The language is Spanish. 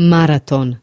Marathon